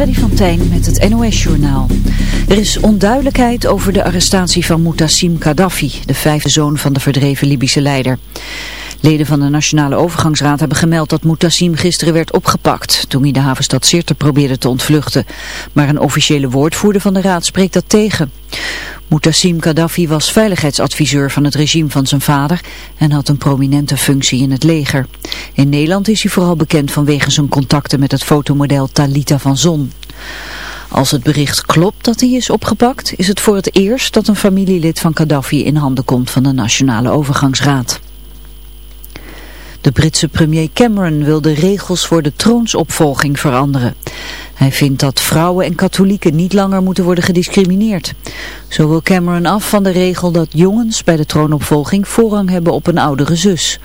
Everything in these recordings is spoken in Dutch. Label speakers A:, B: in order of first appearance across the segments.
A: Freddy van met het NOS-journaal. Er is onduidelijkheid over de arrestatie van Mutassim Gaddafi, de vijfde zoon van de verdreven Libische leider. Leden van de Nationale Overgangsraad hebben gemeld dat Mutassim gisteren werd opgepakt toen hij de havenstad Sirte probeerde te ontvluchten. Maar een officiële woordvoerder van de raad spreekt dat tegen. Mutassim Gaddafi was veiligheidsadviseur van het regime van zijn vader en had een prominente functie in het leger. In Nederland is hij vooral bekend vanwege zijn contacten met het fotomodel Talita van Zon. Als het bericht klopt dat hij is opgepakt, is het voor het eerst dat een familielid van Gaddafi in handen komt van de Nationale Overgangsraad. De Britse premier Cameron wil de regels voor de troonsopvolging veranderen. Hij vindt dat vrouwen en katholieken niet langer moeten worden gediscrimineerd. Zo wil Cameron af van de regel dat jongens bij de troonopvolging voorrang hebben op een oudere zus.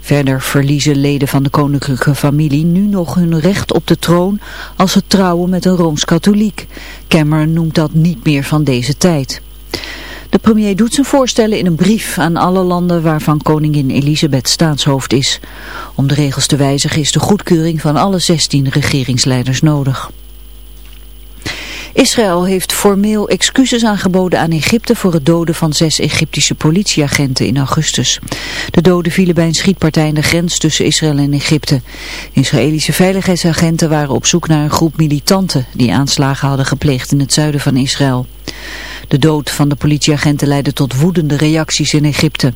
A: Verder verliezen leden van de koninklijke familie nu nog hun recht op de troon als ze trouwen met een Rooms-katholiek. Cameron noemt dat niet meer van deze tijd. De premier doet zijn voorstellen in een brief aan alle landen waarvan koningin Elisabeth staatshoofd is. Om de regels te wijzigen is de goedkeuring van alle 16 regeringsleiders nodig. Israël heeft formeel excuses aangeboden aan Egypte voor het doden van zes Egyptische politieagenten in augustus. De doden vielen bij een schietpartij in de grens tussen Israël en Egypte. Israëlische veiligheidsagenten waren op zoek naar een groep militanten die aanslagen hadden gepleegd in het zuiden van Israël. De dood van de politieagenten leidde tot woedende reacties in Egypte.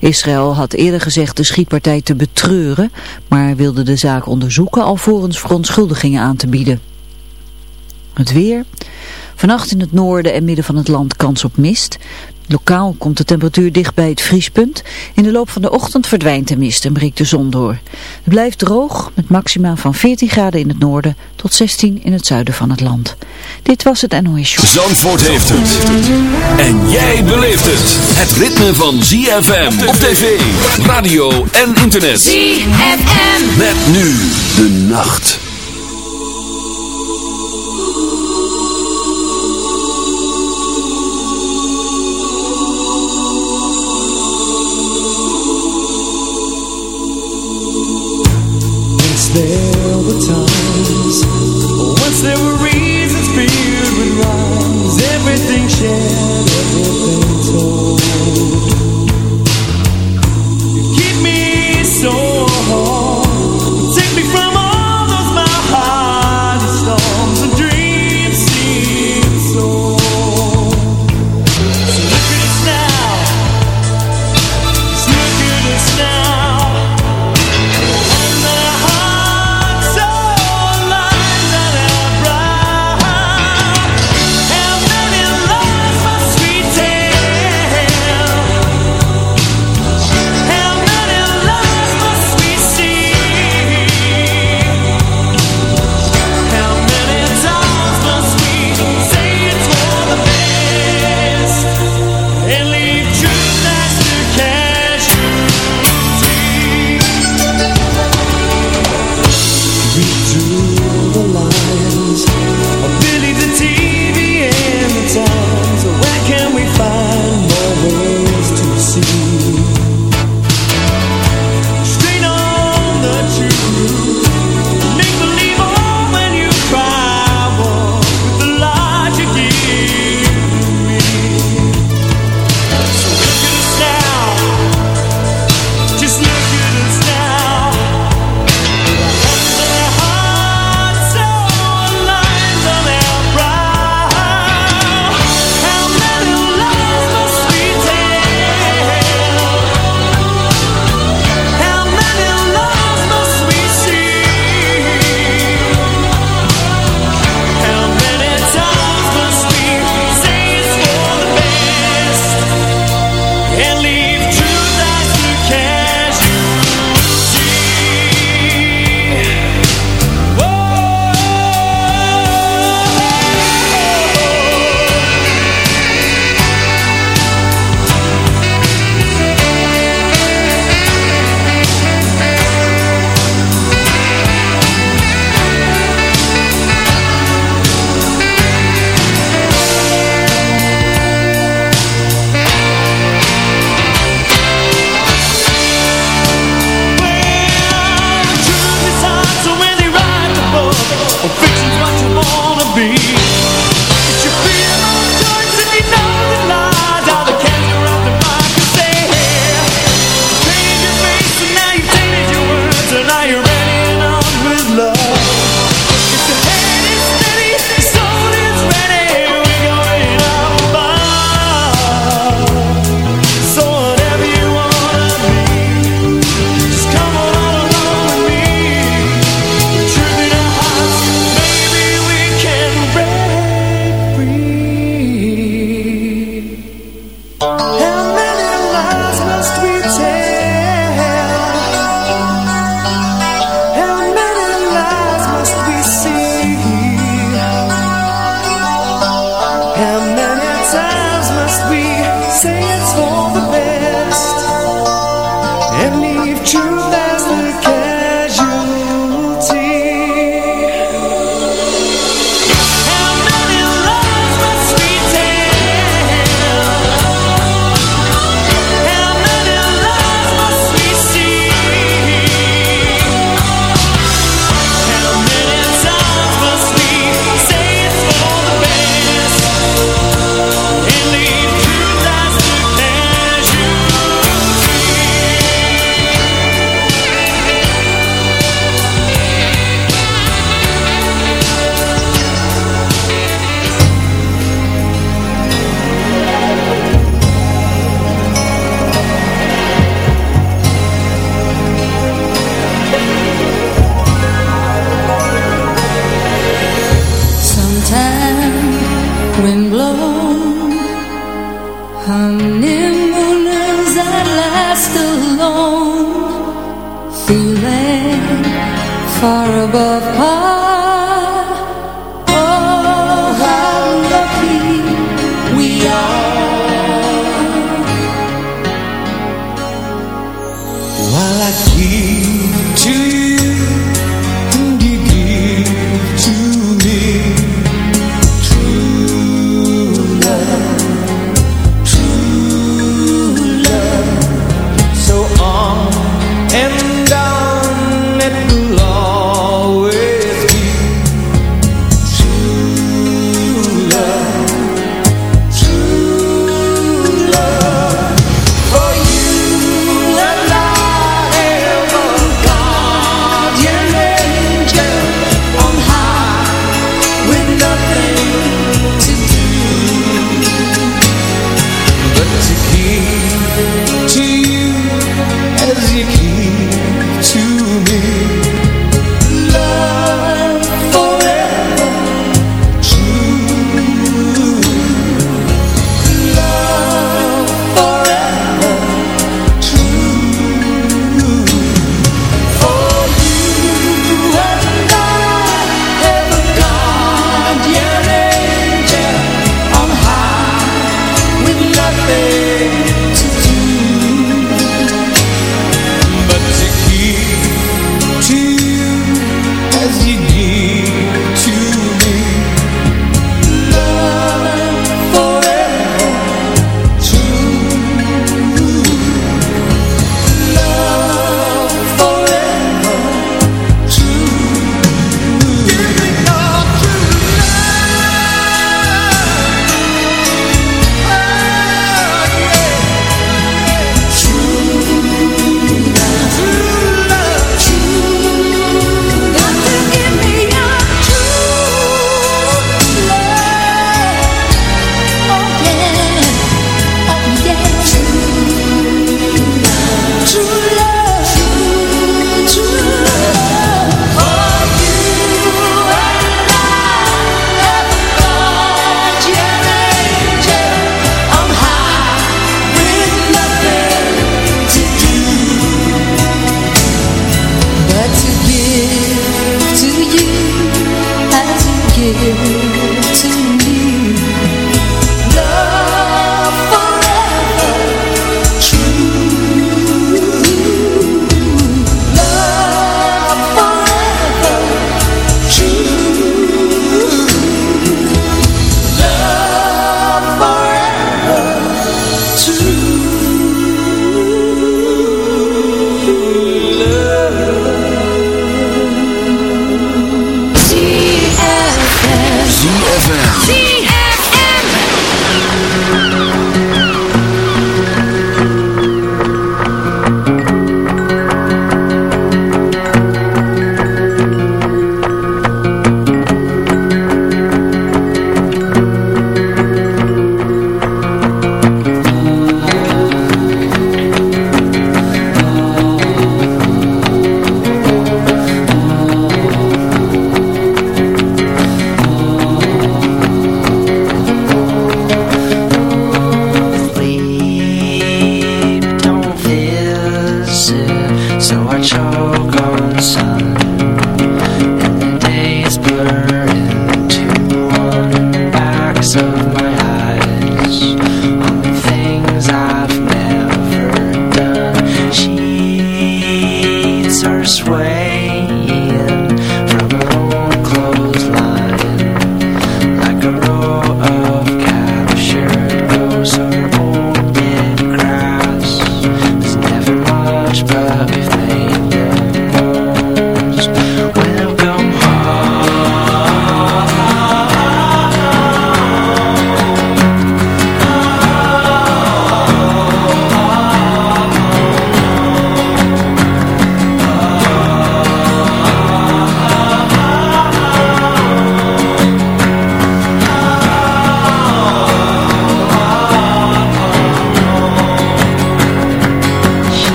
A: Israël had eerder gezegd de schietpartij te betreuren, maar wilde de zaak onderzoeken alvorens verontschuldigingen aan te bieden. Het weer. Vannacht in het noorden en midden van het land kans op mist. Lokaal komt de temperatuur dicht bij het vriespunt. In de loop van de ochtend verdwijnt de mist en breekt de zon door. Het blijft droog met maxima van 14 graden in het noorden tot 16 in het zuiden van het land. Dit was het NOS Show.
B: Zandvoort heeft het. En jij beleeft het. Het ritme van ZFM op tv, radio en internet.
C: ZFM.
B: Met nu de nacht.
D: There were times Once there were reasons filled with Everything shared,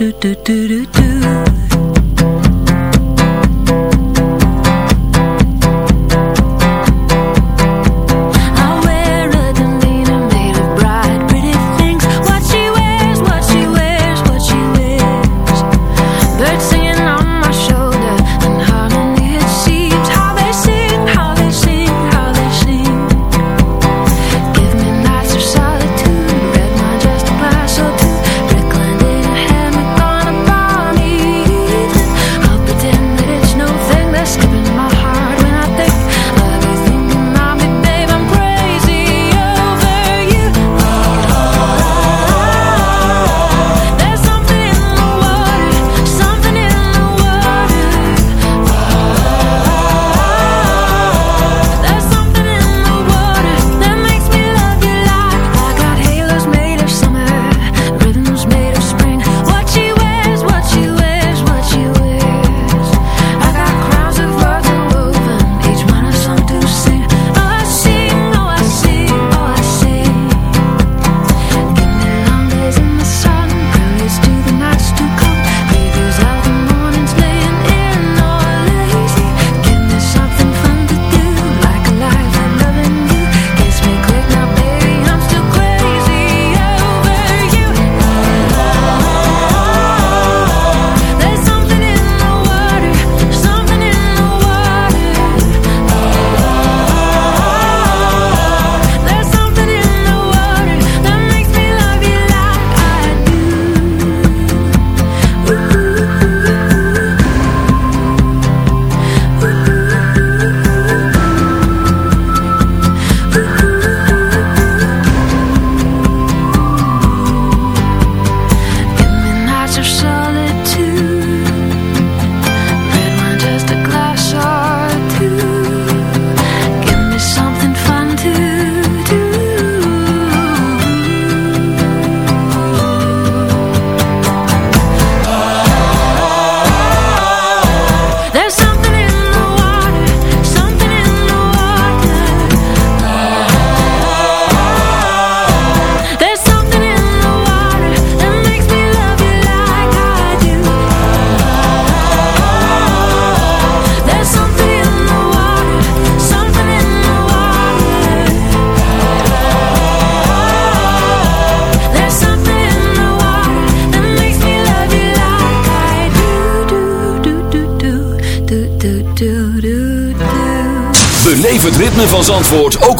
C: do do do do do.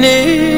D: ne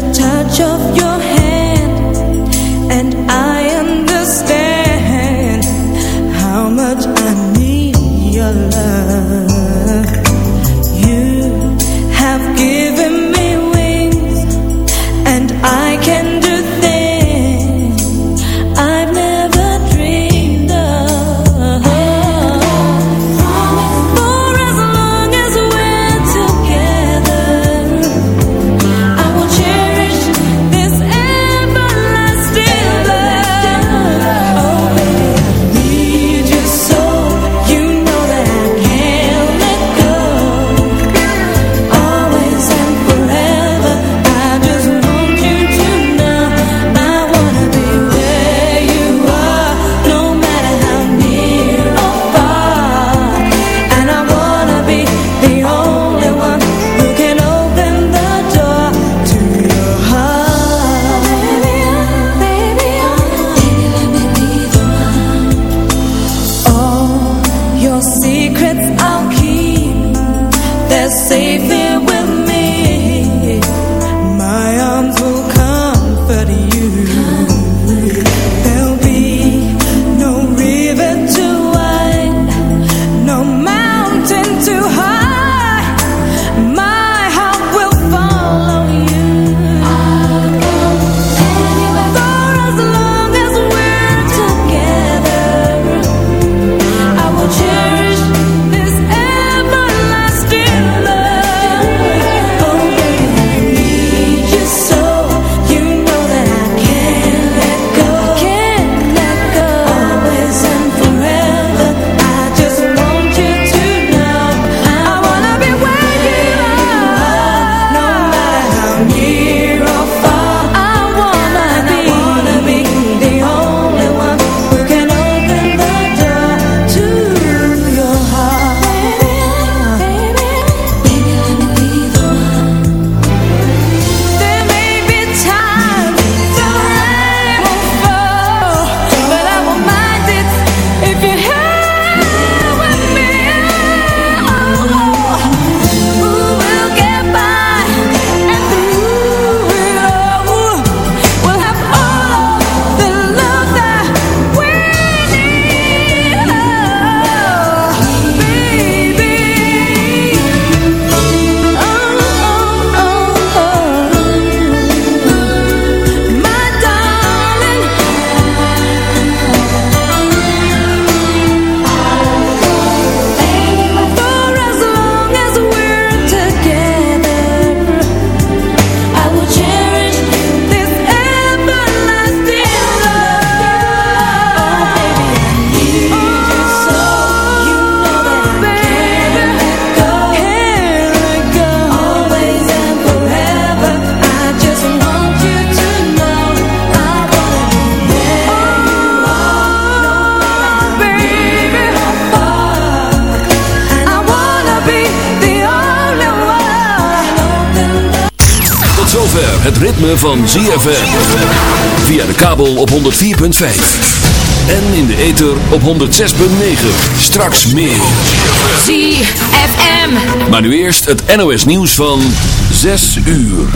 D: the touch of
B: your hand. 104.5. En in de ether op 106.9. Straks meer.
C: ZFM.
B: Maar nu eerst het NOS nieuws van 6 uur.